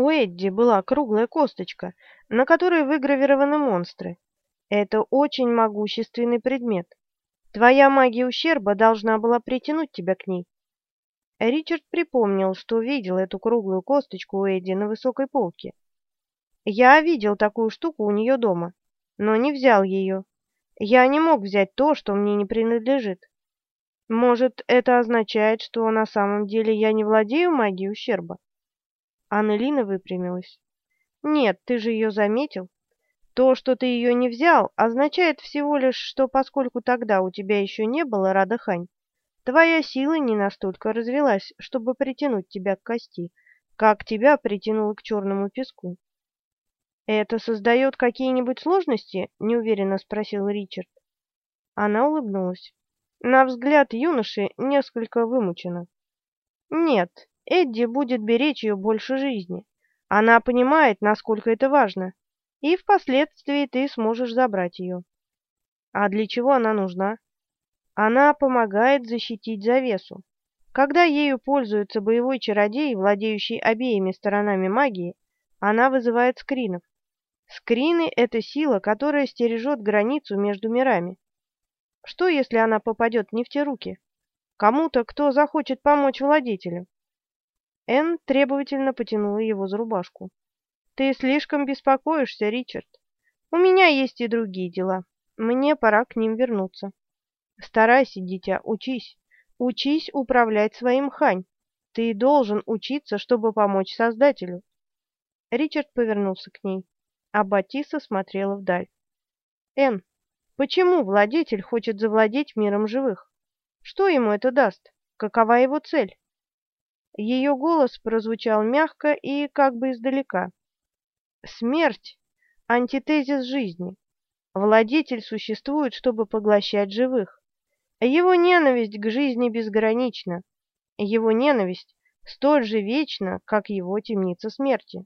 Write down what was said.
У Эдди была круглая косточка, на которой выгравированы монстры. Это очень могущественный предмет. Твоя магия ущерба должна была притянуть тебя к ней. Ричард припомнил, что видел эту круглую косточку у Эдди на высокой полке. Я видел такую штуку у нее дома, но не взял ее. Я не мог взять то, что мне не принадлежит. Может, это означает, что на самом деле я не владею магией ущерба? Аннелина выпрямилась. Нет, ты же ее заметил. То, что ты ее не взял, означает всего лишь, что поскольку тогда у тебя еще не было Радахань, твоя сила не настолько развелась, чтобы притянуть тебя к кости, как тебя притянуло к черному песку. «Это создает какие-нибудь сложности?» — неуверенно спросил Ричард. Она улыбнулась. На взгляд юноши несколько вымучена. «Нет, Эдди будет беречь ее больше жизни. Она понимает, насколько это важно, и впоследствии ты сможешь забрать ее. А для чего она нужна? Она помогает защитить завесу. Когда ею пользуется боевой чародей, владеющий обеими сторонами магии, она вызывает скринов. Скрины — это сила, которая стережет границу между мирами. Что, если она попадет не в те руки? Кому-то, кто захочет помочь владетелю? Энн требовательно потянула его за рубашку. «Ты слишком беспокоишься, Ричард. У меня есть и другие дела. Мне пора к ним вернуться. Старайся, дитя, учись. Учись управлять своим хань. Ты должен учиться, чтобы помочь Создателю». Ричард повернулся к ней, а Батиса смотрела вдаль. «Энн, почему владетель хочет завладеть миром живых? Что ему это даст? Какова его цель?» Ее голос прозвучал мягко и как бы издалека. Смерть — антитезис жизни. Владетель существует, чтобы поглощать живых. Его ненависть к жизни безгранична. Его ненависть столь же вечна, как его темница смерти.